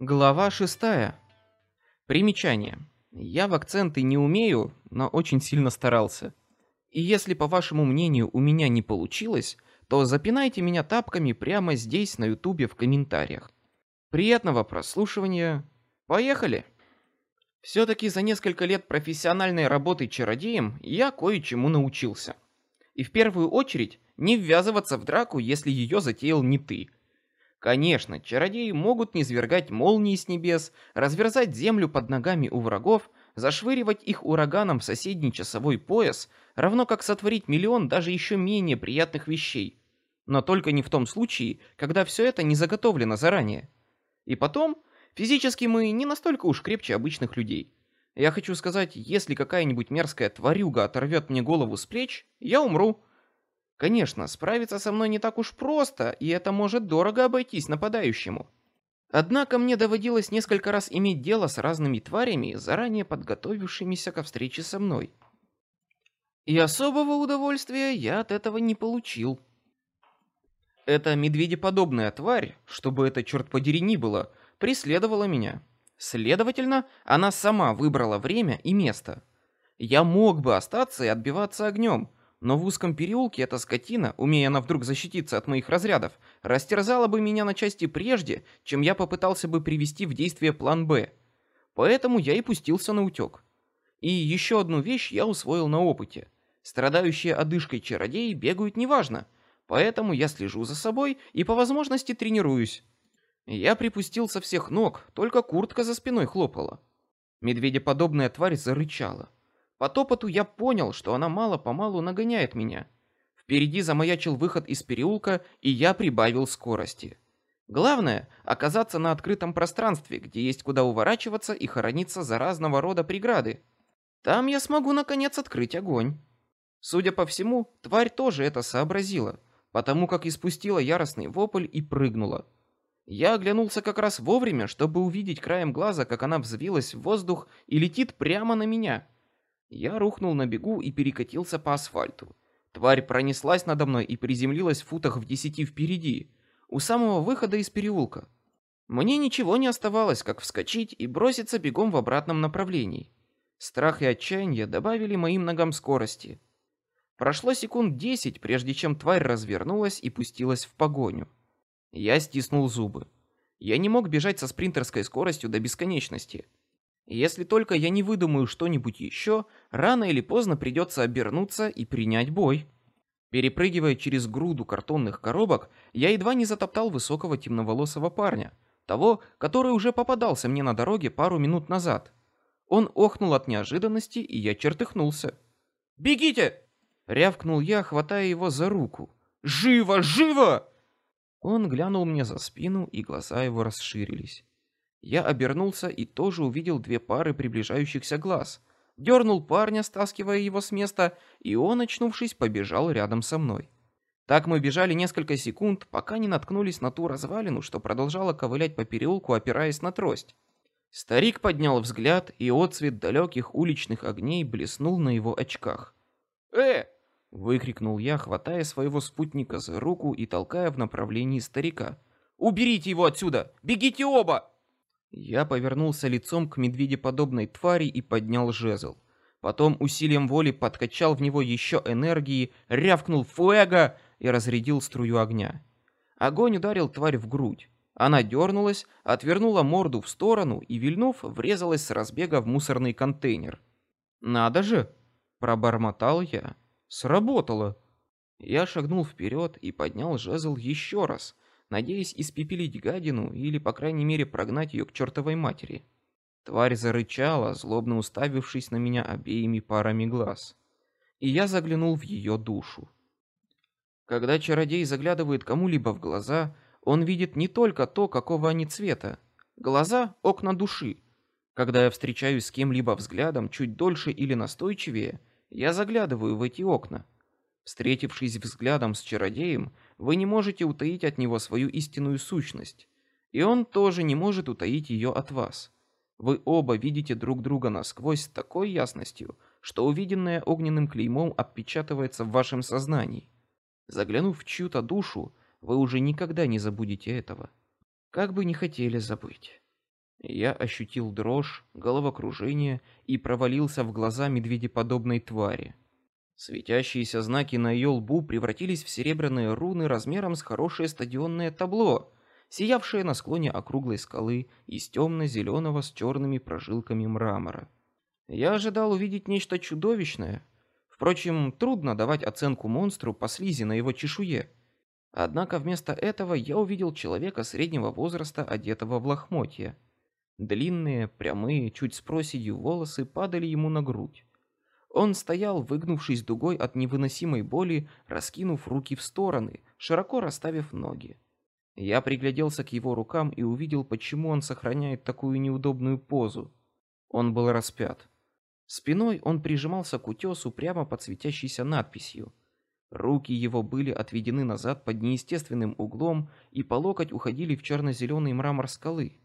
Глава шестая. Примечание. Я в акценты не умею, но очень сильно старался. И если, по вашему мнению, у меня не получилось, то запинайте меня тапками прямо здесь на ютубе в комментариях. Приятного прослушивания. Поехали! Все-таки за несколько лет профессиональной работы чародеем я кое-чему научился. И в первую очередь не ввязываться в драку, если ее затеял не ты – Конечно, чародеи могут низвергать молнии с небес, разверзать землю под ногами у врагов, зашвыривать их ураганом в соседний часовой пояс, равно как сотворить миллион даже еще менее приятных вещей. Но только не в том случае, когда все это не заготовлено заранее. И потом, физически мы не настолько уж крепче обычных людей. Я хочу сказать, если какая-нибудь мерзкая тварюга оторвет мне голову с плеч, я умру. Конечно, справиться со мной не так уж просто, и это может дорого обойтись нападающему. Однако мне доводилось несколько раз иметь дело с разными тварями, заранее подготовившимися ко встрече со мной. И особого удовольствия я от этого не получил. Эта медведеподобная тварь, чтобы это черт подери ни было, преследовала меня. Следовательно, она сама выбрала время и место. Я мог бы остаться и отбиваться огнем, но в узком переулке эта скотина, умея она вдруг защититься от моих разрядов, растерзала бы меня на части прежде, чем я попытался бы привести в действие план «Б». Поэтому я и пустился на утек. И еще одну вещь я усвоил на опыте. Страдающие одышкой чародеи бегают неважно, поэтому я слежу за собой и по возможности тренируюсь. Я припустил со всех ног, только куртка за спиной хлопала. Медведеподобная тварь зарычала. По топоту я понял, что она мало-помалу нагоняет меня. Впереди замаячил выход из переулка, и я прибавил скорости. Главное — оказаться на открытом пространстве, где есть куда уворачиваться и хорониться за разного рода преграды. Там я смогу наконец открыть огонь. Судя по всему, тварь тоже это сообразила, потому как испустила яростный вопль и прыгнула. Я оглянулся как раз вовремя, чтобы увидеть краем глаза, как она взвилась в воздух и летит прямо на меня. Я рухнул на бегу и перекатился по асфальту. Тварь пронеслась надо мной и приземлилась в футах в десяти впереди, у самого выхода из переулка. Мне ничего не оставалось, как вскочить и броситься бегом в обратном направлении. Страх и отчаяние добавили моим ногам скорости. Прошло секунд десять, прежде чем тварь развернулась и пустилась в погоню. Я стиснул зубы. Я не мог бежать со спринтерской скоростью до бесконечности. Если только я не выдумаю что-нибудь еще, рано или поздно придется обернуться и принять бой. Перепрыгивая через груду картонных коробок, я едва не затоптал высокого темноволосого парня, того, который уже попадался мне на дороге пару минут назад. Он охнул от неожиданности, и я чертыхнулся. «Бегите!» — рявкнул я, хватая его за руку. «Живо, живо!» Он глянул мне за спину, и глаза его расширились. Я обернулся и тоже увидел две пары приближающихся глаз. Дернул парня, стаскивая его с места, и он, очнувшись, побежал рядом со мной. Так мы бежали несколько секунд, пока не наткнулись на ту развалину, что продолжала ковылять по переулку, опираясь на трость. Старик поднял взгляд, и отсвет далеких уличных огней блеснул на его очках. «Э!» — выкрикнул я, хватая своего спутника за руку и толкая в направлении старика. «Уберите его отсюда! Бегите оба!» Я повернулся лицом к медведеподобной твари и поднял жезл. Потом усилием воли подкачал в него еще энергии, рявкнул «Фуэго!» и разрядил струю огня. Огонь ударил тварь в грудь. Она дернулась, отвернула морду в сторону и, вильнув, врезалась с разбега в мусорный контейнер. «Надо же!» – пробормотал я. «Сработало!» Я шагнул вперед и поднял жезл еще раз, надеясь испепелить гадину или, по крайней мере, прогнать ее к чертовой матери. Тварь зарычала, злобно уставившись на меня обеими парами глаз. И я заглянул в ее душу. Когда чародей заглядывает кому-либо в глаза, он видит не только то, какого они цвета. Глаза — окна души. Когда я встречаюсь с кем-либо взглядом чуть дольше или настойчивее, я заглядываю в эти окна. Встретившись взглядом с чародеем, вы не можете утаить от него свою истинную сущность, и он тоже не может утаить ее от вас. Вы оба видите друг друга насквозь с такой ясностью, что увиденное огненным клеймом отпечатывается в вашем сознании. Заглянув в чью-то душу, вы уже никогда не забудете этого. Как бы не хотели забыть. Я ощутил дрожь, головокружение и провалился в глаза медведеподобной твари. Светящиеся знаки на ее лбу превратились в серебряные руны размером с хорошее стадионное табло, сиявшее на склоне округлой скалы из темно-зеленого с черными прожилками мрамора. Я ожидал увидеть нечто чудовищное. Впрочем, трудно давать оценку монстру по слизи на его чешуе. Однако вместо этого я увидел человека среднего возраста, одетого в лохмотья. Длинные, прямые, чуть с проседью волосы падали ему на грудь. Он стоял, выгнувшись дугой от невыносимой боли, раскинув руки в стороны, широко расставив ноги. Я пригляделся к его рукам и увидел, почему он сохраняет такую неудобную позу. Он был распят. Спиной он прижимался к утесу прямо под светящейся надписью. Руки его были отведены назад под неестественным углом и по локоть уходили в черно-зеленый мрамор скалы.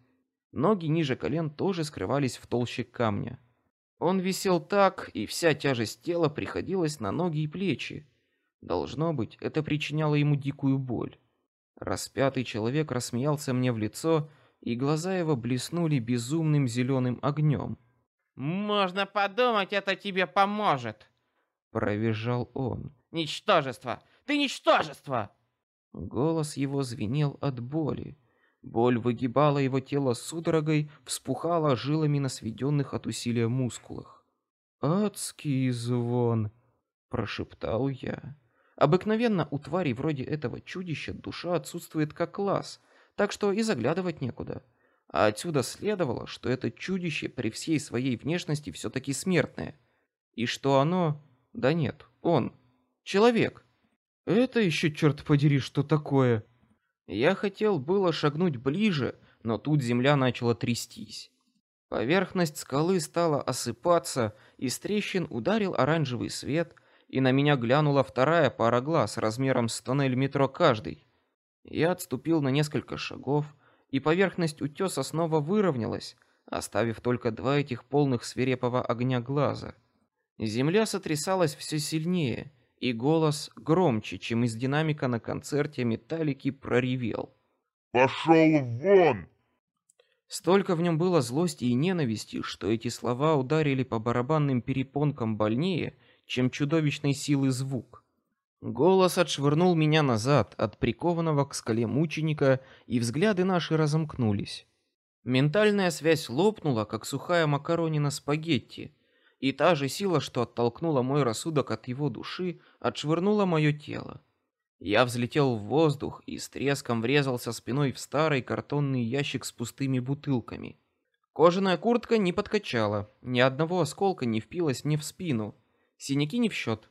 Ноги ниже колен тоже скрывались в толще камня. Он висел так, и вся тяжесть тела приходилась на ноги и плечи. Должно быть, это причиняло ему дикую боль. Распятый человек рассмеялся мне в лицо, и глаза его блеснули безумным зеленым огнем. Можно подумать, это тебе поможет, провизжал он. Ничтожество! Ты ничтожество! Голос его звенел от боли. Боль выгибала его тело судорогой, вспухала жилами на сведенных от усилия мускулах. «Адский звон!» — прошептал я. Обыкновенно у тварей вроде этого чудища душа отсутствует как класс, так что и заглядывать некуда. А отсюда следовало, что это чудище при всей своей внешности все-таки смертное. И что оно... Да нет, он. Человек. Это еще, черт подери, что такое? Я хотел было шагнуть ближе, но тут земля начала трястись. Поверхность скалы стала осыпаться, из трещин ударил оранжевый свет, и на меня глянула вторая пара глаз размером с тоннель метро каждый. Я отступил на несколько шагов, и поверхность утеса снова выровнялась, оставив только два этих полных свирепого огня глаза. Земля сотрясалась все сильнее, и голос громче, чем из динамика на концерте Металлики проревел: "Пошел вон!" Столько в нем было злости и ненависти, что эти слова ударили по барабанным перепонкам больнее, чем чудовищной силы звук. Голос отшвырнул меня назад от прикованного к скале мученика, и взгляды наши разомкнулись. Ментальная связь лопнула, как сухая макаронина спагетти, и та же сила, что оттолкнула мой рассудок от его души, отшвырнула мое тело. Я взлетел в воздух и с треском врезался спиной в старый картонный ящик с пустыми бутылками. Кожаная куртка не подкачала, ни одного осколка не впилось мне в спину. Синяки не в счет.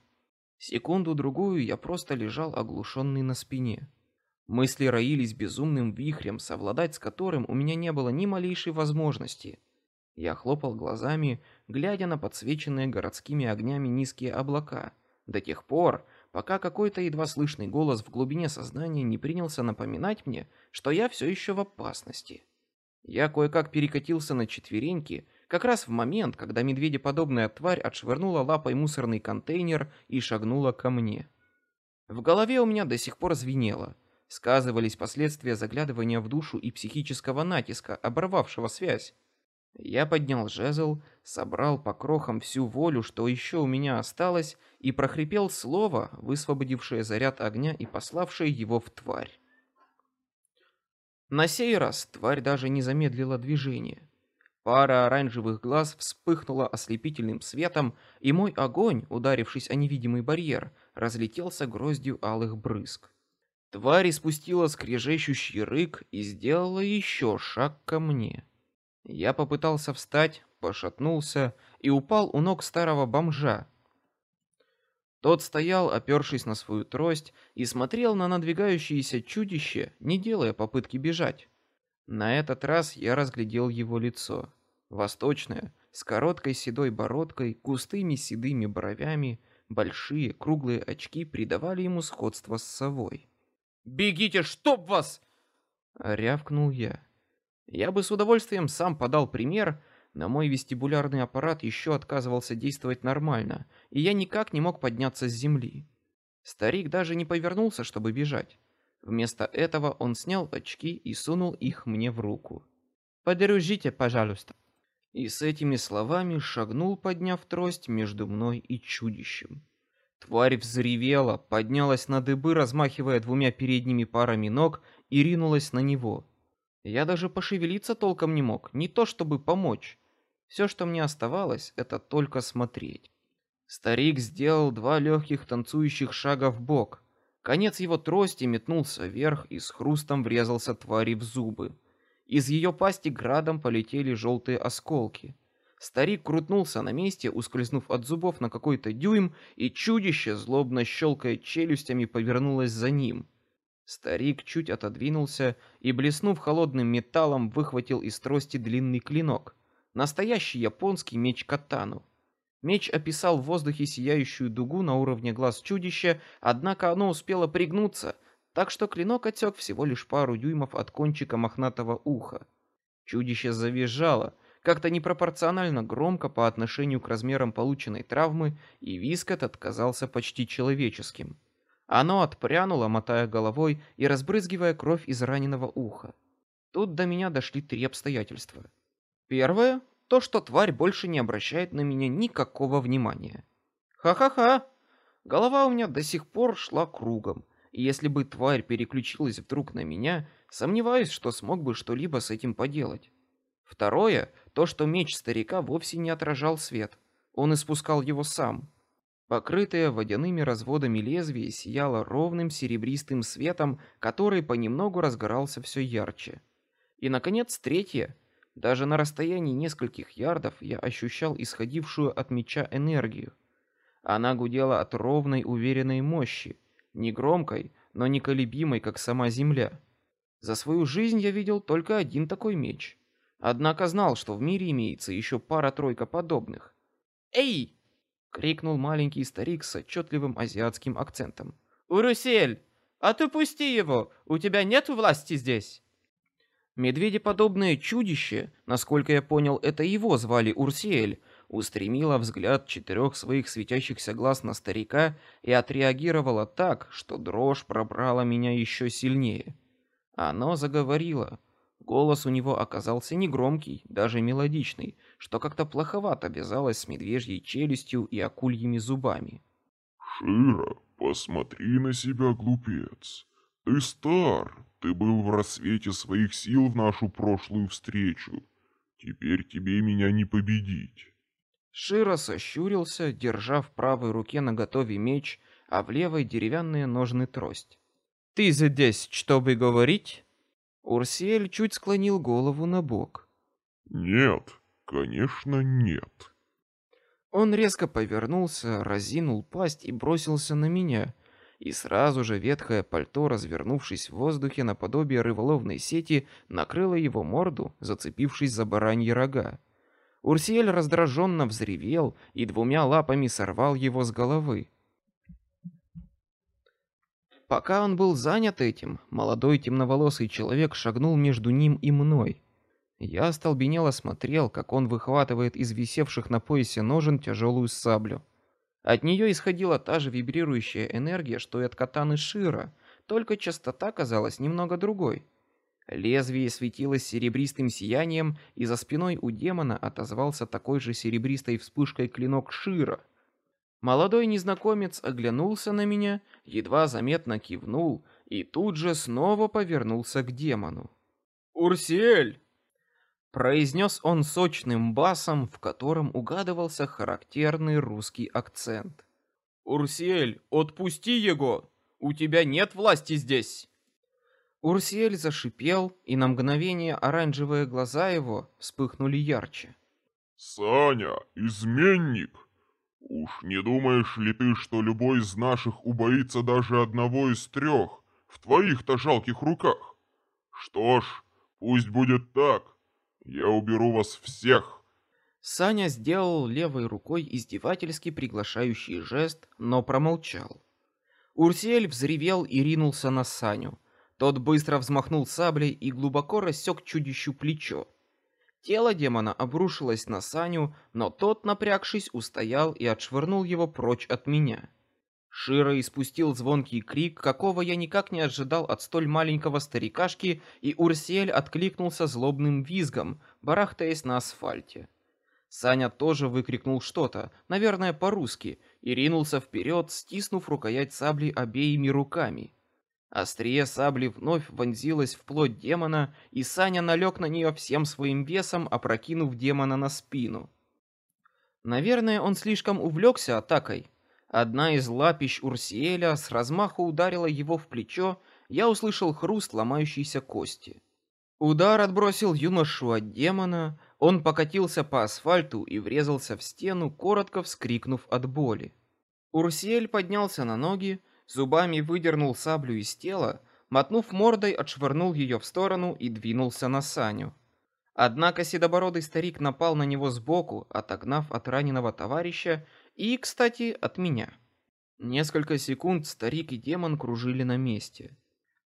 Секунду-другую я просто лежал оглушенный на спине. Мысли роились безумным вихрем, совладать с которым у меня не было ни малейшей возможности. Я хлопал глазами, глядя на подсвеченные городскими огнями низкие облака, до тех пор, пока какой-то едва слышный голос в глубине сознания не принялся напоминать мне, что я все еще в опасности. Я кое-как перекатился на четвереньки, как раз в момент, когда медведеподобная тварь отшвырнула лапой мусорный контейнер и шагнула ко мне. В голове у меня до сих пор звенело. Сказывались последствия заглядывания в душу и психического натиска, оборвавшего связь. Я поднял жезл, собрал по крохам всю волю, что еще у меня осталось, и прохрипел слово, высвободившее заряд огня и пославшее его в тварь. На сей раз тварь даже не замедлила движение. Пара оранжевых глаз вспыхнула ослепительным светом, и мой огонь, ударившись о невидимый барьер, разлетелся гроздью алых брызг. Тварь испустила скрежещущий рык и сделала еще шаг ко мне. Я попытался встать, пошатнулся и упал у ног старого бомжа. Тот стоял, опершись на свою трость, и смотрел на надвигающееся чудище, не делая попытки бежать. На этот раз я разглядел его лицо, восточное, с короткой седой бородкой, густыми седыми бровями, большие круглые очки придавали ему сходство с совой. Бегите, чтоб вас! рявкнул я. Я бы с удовольствием сам подал пример, но мой вестибулярный аппарат еще отказывался действовать нормально, и я никак не мог подняться с земли. Старик даже не повернулся, чтобы бежать. Вместо этого он снял очки и сунул их мне в руку. Подержите, пожалуйста. И с этими словами шагнул, подняв трость между мной и чудищем. Тварь взревела, поднялась на дыбы, размахивая двумя передними парами ног, и ринулась на него. Я даже пошевелиться толком не мог, не то чтобы помочь. Все, что мне оставалось, это только смотреть. Старик сделал два легких танцующих шага в бок. Конец его трости метнулся вверх и с хрустом врезался твари в зубы. Из ее пасти градом полетели желтые осколки. Старик крутнулся на месте, ускользнув от зубов на какой-то дюйм, и чудище, злобно щелкая челюстями, повернулось за ним. Старик чуть отодвинулся и, блеснув холодным металлом, выхватил из трости длинный клинок. Настоящий японский меч катану. Меч описал в воздухе сияющую дугу на уровне глаз чудища, однако оно успело пригнуться, так что клинок отсек всего лишь пару дюймов от кончика мохнатого уха. Чудище завизжало, как-то непропорционально громко по отношению к размерам полученной травмы, и виск этот казался почти человеческим. Оно отпрянуло, мотая головой и разбрызгивая кровь из раненого уха. Тут до меня дошли три обстоятельства. Первое то, что тварь больше не обращает на меня никакого внимания. Ха-ха-ха. Голова у меня до сих пор шла кругом, и если бы тварь переключилась вдруг на меня, сомневаюсь, что смог бы что-либо с этим поделать. Второе то, что меч старика вовсе не отражал свет. Он испускал его сам. Покрытое водяными разводами лезвие сияло ровным серебристым светом, который понемногу разгорался все ярче. И наконец, третье. Даже на расстоянии нескольких ярдов я ощущал исходившую от меча энергию. Она гудела от ровной, уверенной мощи, не громкой, но неколебимой, как сама земля. За свою жизнь я видел только один такой меч. Однако знал, что в мире имеется еще пара-тройка подобных. «Эй!» — крикнул маленький старик с отчетливым азиатским акцентом. «Урусель, отпусти его! У тебя нет власти здесь!» Медведеподобное чудище, насколько я понял, это его звали Урсиэль, устремило взгляд четырех своих светящихся глаз на старика и отреагировало так, что дрожь пробрала меня еще сильнее. Оно заговорило. Голос у него оказался негромкий, даже мелодичный, что как-то плоховато вязалось с медвежьей челюстью и акульими зубами. «Шира, посмотри на себя, глупец. Ты стар, ты был в рассвете своих сил в нашу прошлую встречу. Теперь тебе меня не победить». Шира сощурился, держа в правой руке наготове меч, а в левой деревянные ножны трость. «Ты здесь, чтобы говорить?» Урсель чуть склонил голову на бок. «Нет, конечно нет». Он резко повернулся, разинул пасть и бросился на меня. И сразу же ветхое пальто, развернувшись в воздухе наподобие рыболовной сети, накрыло его морду, зацепившись за бараньи рога. Урсиэль раздраженно взревел и двумя лапами сорвал его с головы. Пока он был занят этим, молодой темноволосый человек шагнул между ним и мной. Я остолбенело смотрел, как он выхватывает из висевших на поясе ножен тяжелую саблю. От нее исходила та же вибрирующая энергия, что и от катаны Шира, только частота казалась немного другой. Лезвие светилось серебристым сиянием, и за спиной у демона отозвался такой же серебристой вспышкой клинок Шира. Молодой незнакомец оглянулся на меня, едва заметно кивнул и тут же снова повернулся к демону. «Урсель!» произнес он сочным басом, в котором угадывался характерный русский акцент. «Урсель, отпусти его! У тебя нет власти здесь!» Урсель зашипел, и на мгновение оранжевые глаза его вспыхнули ярче. «Саня, изменник! Уж не думаешь ли ты, что любой из наших убоится даже одного из трех в твоих-то жалких руках? Что ж, пусть будет так. Я уберу вас всех. Саня сделал левой рукой издевательски приглашающий жест, но промолчал. Урсель взревел и ринулся на Саню. Тот быстро взмахнул саблей и глубоко рассек чудищу плечо. Тело демона обрушилось на Саню, но тот, напрягшись, устоял и отшвырнул его прочь от меня. Шира испустил звонкий крик, какого я никак не ожидал от столь маленького старикашки, и Урсель откликнулся злобным визгом, барахтаясь на асфальте. Саня тоже выкрикнул что-то, наверное, по-русски, и ринулся вперед, стиснув рукоять сабли обеими руками. Острие сабли вновь вонзилось в плоть демона, и Саня налег на нее всем своим весом, опрокинув демона на спину. Наверное, он слишком увлекся атакой, Одна из лапищ Урсиэля с размаху ударила его в плечо, я услышал хруст ломающейся кости. Удар отбросил юношу от демона, он покатился по асфальту и врезался в стену, коротко вскрикнув от боли. Урсиэль поднялся на ноги, зубами выдернул саблю из тела, мотнув мордой, отшвырнул ее в сторону и двинулся на Саню. Однако седобородый старик напал на него сбоку, отогнав от раненого товарища и, кстати, от меня. Несколько секунд старик и демон кружили на месте.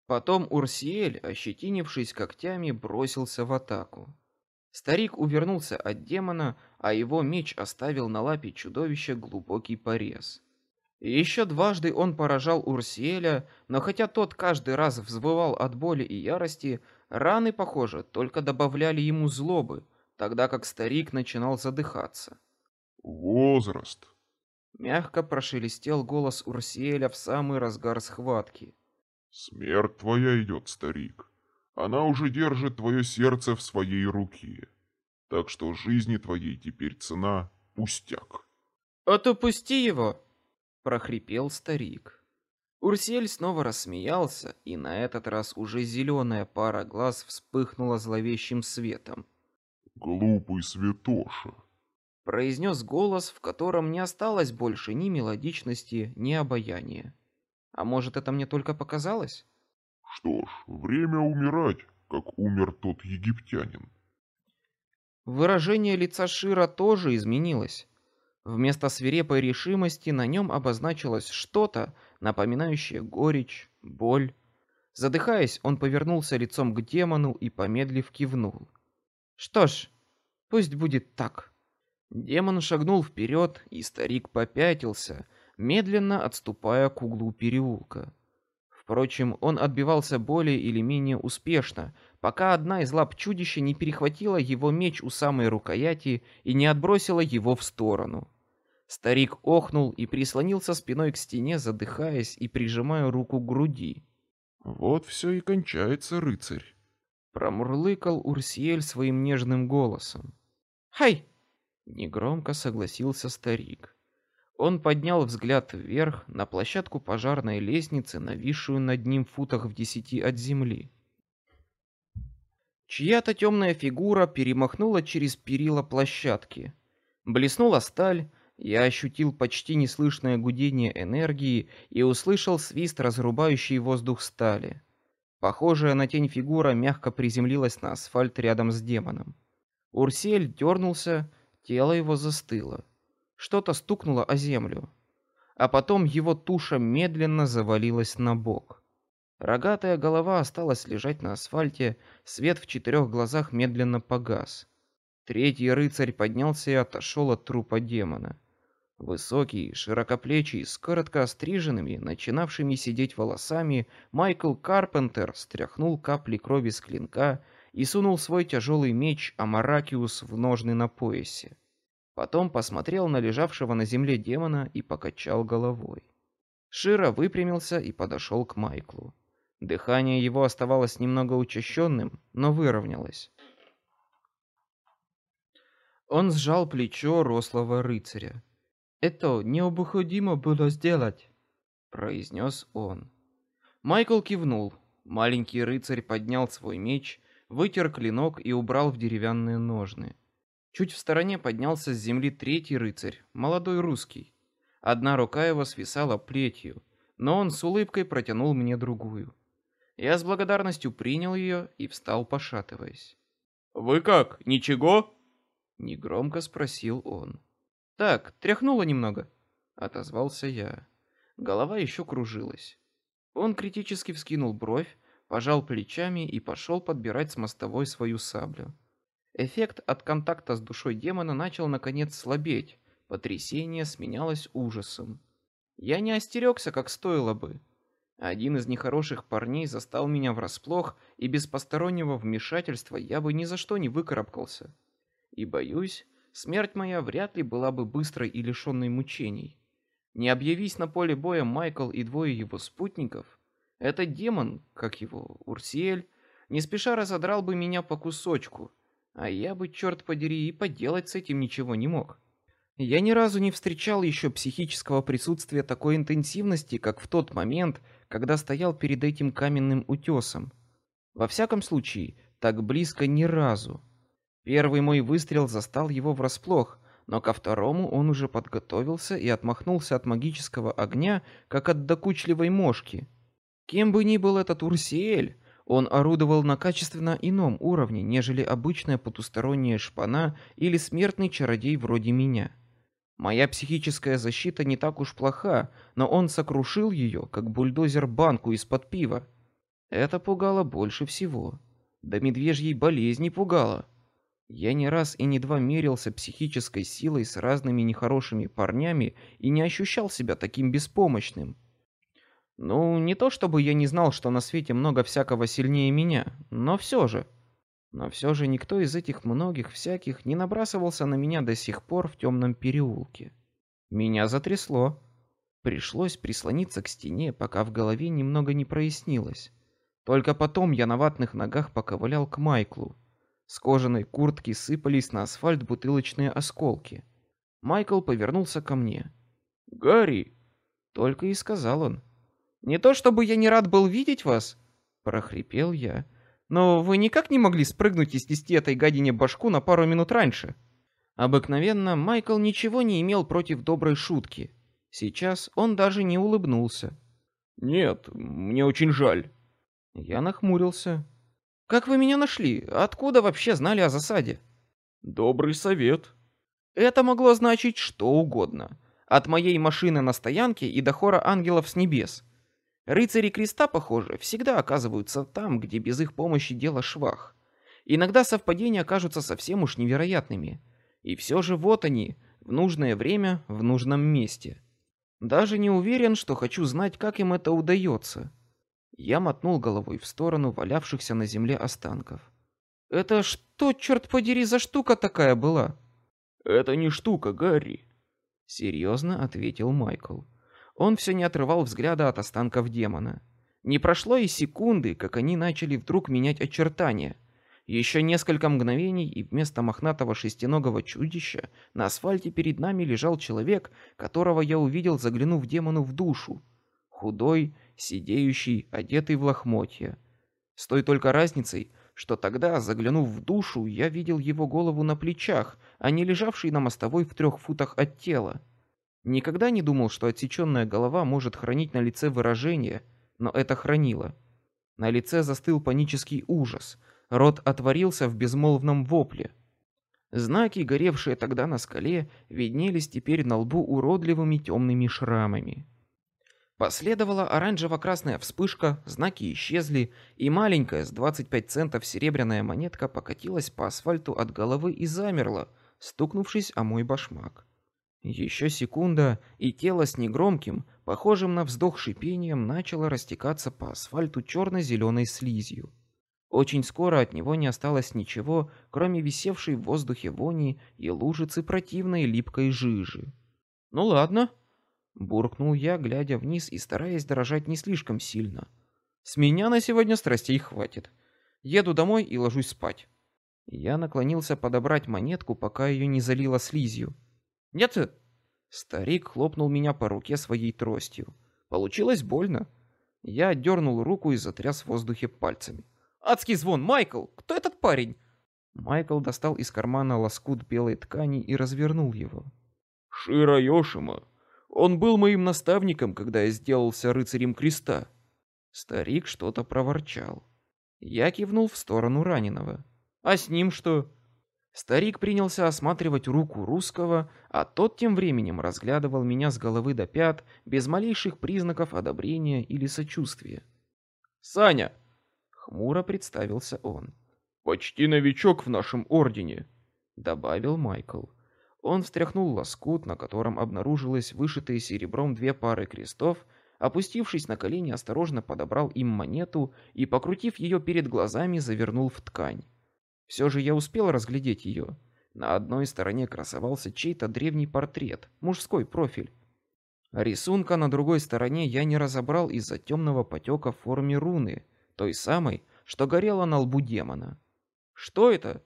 Потом Урсиэль, ощетинившись когтями, бросился в атаку. Старик увернулся от демона, а его меч оставил на лапе чудовища глубокий порез. Еще дважды он поражал Урсиэля, но хотя тот каждый раз взвывал от боли и ярости, раны, похоже, только добавляли ему злобы, тогда как старик начинал задыхаться. Возраст, Мягко прошелестел голос Урсиэля в самый разгар схватки. Смерть твоя идет, старик. Она уже держит твое сердце в своей руке. Так что жизни твоей теперь цена пустяк. Отпусти его, прохрипел старик. Урсель снова рассмеялся, и на этот раз уже зеленая пара глаз вспыхнула зловещим светом. Глупый святоша, произнес голос, в котором не осталось больше ни мелодичности, ни обаяния. А может, это мне только показалось? Что ж, время умирать, как умер тот египтянин. Выражение лица Шира тоже изменилось. Вместо свирепой решимости на нем обозначилось что-то, напоминающее горечь, боль. Задыхаясь, он повернулся лицом к демону и помедлив кивнул. Что ж, пусть будет так. Демон шагнул вперед, и старик попятился, медленно отступая к углу переулка. Впрочем, он отбивался более или менее успешно, пока одна из лап чудища не перехватила его меч у самой рукояти и не отбросила его в сторону. Старик охнул и прислонился спиной к стене, задыхаясь и прижимая руку к груди. Вот все и кончается, рыцарь. Промурлыкал Урсиель своим нежным голосом. Хай! Негромко согласился старик. Он поднял взгляд вверх на площадку пожарной лестницы, нависшую над ним футах в десяти от земли. Чья-то темная фигура перемахнула через перила площадки. Блеснула сталь, я ощутил почти неслышное гудение энергии и услышал свист разрубающей воздух стали. Похожая на тень фигура мягко приземлилась на асфальт рядом с демоном. Урсель дернулся, Тело его застыло. Что-то стукнуло о землю, а потом его туша медленно завалилась на бок. Рогатая голова осталась лежать на асфальте, свет в четырех глазах медленно погас. Третий рыцарь поднялся и отошел от трупа демона. Высокий, широкоплечий, с коротко остриженными, начинавшими сидеть волосами, Майкл Карпентер стряхнул капли крови с клинка и сунул свой тяжелый меч Амаракиус в ножны на поясе. Потом посмотрел на лежавшего на земле демона и покачал головой. Шира выпрямился и подошел к Майклу. Дыхание его оставалось немного учащенным, но выровнялось. Он сжал плечо рослого рыцаря. Это необходимо было сделать, произнес он. Майкл кивнул. Маленький рыцарь поднял свой меч вытер клинок и убрал в деревянные ножны. Чуть в стороне поднялся с земли третий рыцарь, молодой русский. Одна рука его свисала плетью, но он с улыбкой протянул мне другую. Я с благодарностью принял ее и встал, пошатываясь. Вы как? Ничего? негромко спросил он. Так, тряхнуло немного, отозвался я. Голова еще кружилась. Он критически вскинул бровь, пожал плечами и пошел подбирать с мостовой свою саблю. Эффект от контакта с душой демона начал наконец слабеть, потрясение сменялось ужасом. Я не остерегся, как стоило бы. Один из нехороших парней застал меня врасплох, и без постороннего вмешательства я бы ни за что не выкарабкался. И боюсь, смерть моя вряд ли была бы быстрой и лишенной мучений. Не объявись на поле боя Майкл и двое его спутников, этот демон, как его, Урсиэль, не спеша разодрал бы меня по кусочку, а я бы, черт подери, и поделать с этим ничего не мог. Я ни разу не встречал еще психического присутствия такой интенсивности, как в тот момент, когда стоял перед этим каменным утесом. Во всяком случае, так близко ни разу. Первый мой выстрел застал его врасплох, но ко второму он уже подготовился и отмахнулся от магического огня, как от докучливой мошки. Кем бы ни был этот Урсиэль, он орудовал на качественно ином уровне, нежели обычная потусторонняя шпана или смертный чародей вроде меня. Моя психическая защита не так уж плоха, но он сокрушил ее, как бульдозер банку из-под пива. Это пугало больше всего. Да медвежьей болезни пугало. Я не раз и не два мерился психической силой с разными нехорошими парнями и не ощущал себя таким беспомощным. Ну, не то чтобы я не знал, что на свете много всякого сильнее меня, но все же. Но все же никто из этих многих всяких не набрасывался на меня до сих пор в темном переулке. Меня затрясло. Пришлось прислониться к стене, пока в голове немного не прояснилось. Только потом я на ватных ногах поковылял к Майклу. С кожаной куртки сыпались на асфальт бутылочные осколки. Майкл повернулся ко мне. «Гарри!» — только и сказал он. «Не то чтобы я не рад был видеть вас!» — прохрипел я, но вы никак не могли спрыгнуть и снести этой гадине башку на пару минут раньше. Обыкновенно Майкл ничего не имел против доброй шутки. Сейчас он даже не улыбнулся. Нет, мне очень жаль. Я нахмурился. Как вы меня нашли? Откуда вообще знали о засаде? Добрый совет. Это могло значить что угодно. От моей машины на стоянке и до хора ангелов с небес. Рыцари креста, похоже, всегда оказываются там, где без их помощи дело швах. Иногда совпадения кажутся совсем уж невероятными. И все же вот они, в нужное время, в нужном месте. Даже не уверен, что хочу знать, как им это удается. Я мотнул головой в сторону валявшихся на земле останков. Это что, черт подери, за штука такая была? Это не штука, Гарри. Серьезно ответил Майкл. Он все не отрывал взгляда от останков демона. Не прошло и секунды, как они начали вдруг менять очертания. Еще несколько мгновений, и вместо мохнатого шестиногого чудища на асфальте перед нами лежал человек, которого я увидел, заглянув демону в душу. Худой, сидеющий, одетый в лохмотья. С той только разницей, что тогда, заглянув в душу, я видел его голову на плечах, а не лежавший на мостовой в трех футах от тела. Никогда не думал, что отсеченная голова может хранить на лице выражение, но это хранило. На лице застыл панический ужас, рот отворился в безмолвном вопле. Знаки, горевшие тогда на скале, виднелись теперь на лбу уродливыми темными шрамами. Последовала оранжево-красная вспышка, знаки исчезли, и маленькая с 25 центов серебряная монетка покатилась по асфальту от головы и замерла, стукнувшись о мой башмак. Еще секунда, и тело с негромким, похожим на вздох шипением, начало растекаться по асфальту черно-зеленой слизью. Очень скоро от него не осталось ничего, кроме висевшей в воздухе вони и лужицы противной липкой жижи. Ну ладно, буркнул я, глядя вниз и стараясь дрожать не слишком сильно. С меня на сегодня страстей хватит. Еду домой и ложусь спать. Я наклонился подобрать монетку, пока ее не залило слизью. Нет. Старик хлопнул меня по руке своей тростью. Получилось больно. Я отдернул руку и затряс в воздухе пальцами. Адский звон, Майкл! Кто этот парень? Майкл достал из кармана лоскут белой ткани и развернул его. Шира Йошима. Он был моим наставником, когда я сделался рыцарем креста. Старик что-то проворчал. Я кивнул в сторону раненого. А с ним что? Старик принялся осматривать руку русского, а тот тем временем разглядывал меня с головы до пят без малейших признаков одобрения или сочувствия. Саня, хмуро представился он. Почти новичок в нашем ордене, добавил Майкл. Он встряхнул лоскут, на котором обнаружилось вышитые серебром две пары крестов, опустившись на колени, осторожно подобрал им монету и, покрутив ее перед глазами, завернул в ткань. Все же я успел разглядеть ее. На одной стороне красовался чей-то древний портрет, мужской профиль. Рисунка на другой стороне я не разобрал из-за темного потека в форме руны, той самой, что горела на лбу демона. Что это?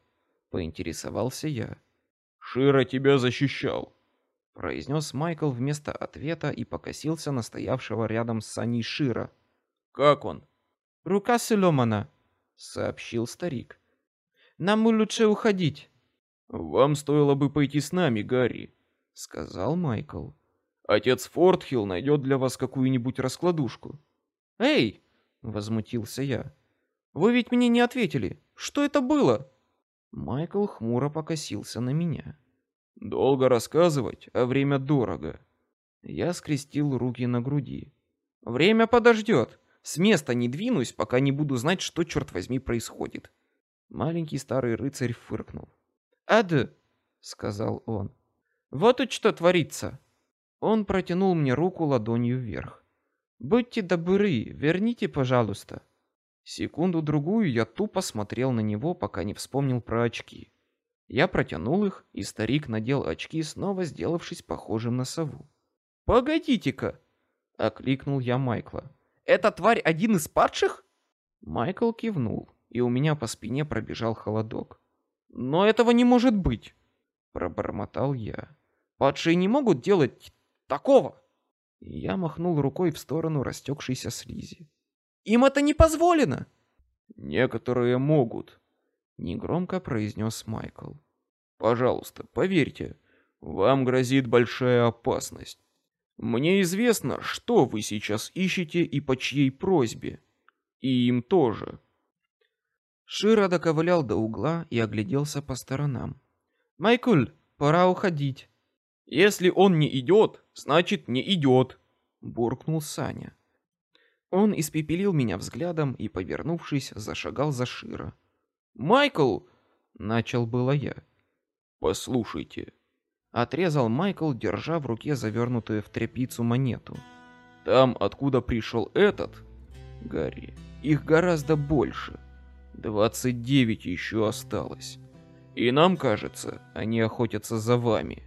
Поинтересовался я. Шира тебя защищал, произнес Майкл вместо ответа и покосился на стоявшего рядом с Саней Шира. Как он? Рука сломана, сообщил старик. Нам лучше уходить. Вам стоило бы пойти с нами, Гарри, сказал Майкл. Отец Фортхилл найдет для вас какую-нибудь раскладушку. Эй, возмутился я. Вы ведь мне не ответили. Что это было? Майкл хмуро покосился на меня. Долго рассказывать, а время дорого. Я скрестил руки на груди. Время подождет. С места не двинусь, пока не буду знать, что черт возьми происходит. Маленький старый рыцарь фыркнул. «Ад!» — сказал он. «Вот и что творится!» Он протянул мне руку ладонью вверх. «Будьте добры, верните, пожалуйста». Секунду-другую я тупо смотрел на него, пока не вспомнил про очки. Я протянул их, и старик надел очки, снова сделавшись похожим на сову. «Погодите-ка!» — окликнул я Майкла. «Эта тварь один из падших?» Майкл кивнул и у меня по спине пробежал холодок. «Но этого не может быть!» — пробормотал я. «Падшие не могут делать такого!» Я махнул рукой в сторону растекшейся слизи. «Им это не позволено!» «Некоторые могут», — негромко произнес Майкл. «Пожалуйста, поверьте, вам грозит большая опасность. Мне известно, что вы сейчас ищете и по чьей просьбе. И им тоже. Шира доковылял до угла и огляделся по сторонам. «Майкуль, пора уходить». «Если он не идет, значит не идет», — буркнул Саня. Он испепелил меня взглядом и, повернувшись, зашагал за Шира. «Майкл!» — начал было я. «Послушайте», — отрезал Майкл, держа в руке завернутую в тряпицу монету. «Там, откуда пришел этот, Гарри, их гораздо больше». Двадцать девять еще осталось. И нам кажется, они охотятся за вами.